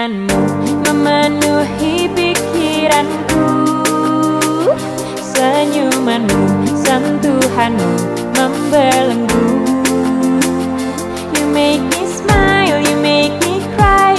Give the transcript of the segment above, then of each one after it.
denganmu memenuhi pikiranku. Senyumanmu sentuhanmu membelenggu. You make me smile you make me cry.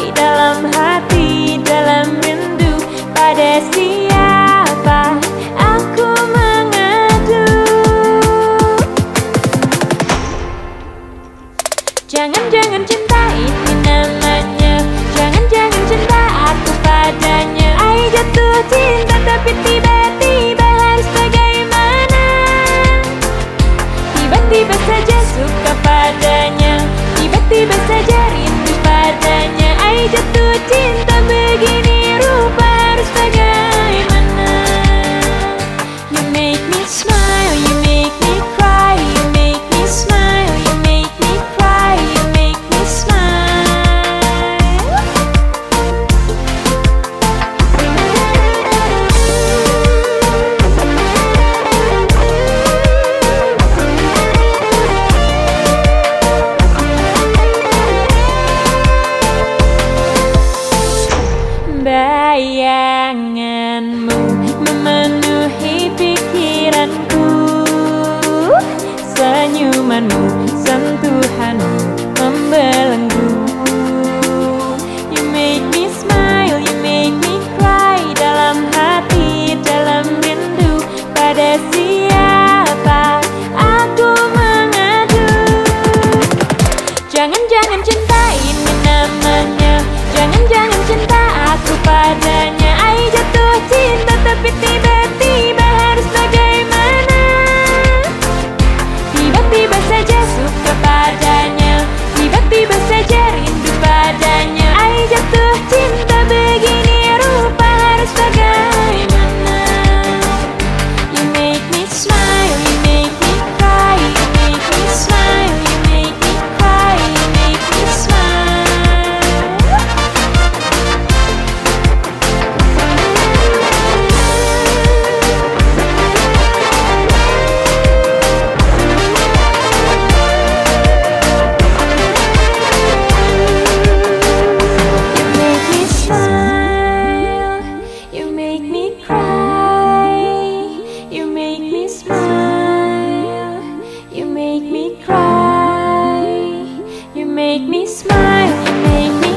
sayang anmu memenuhi smile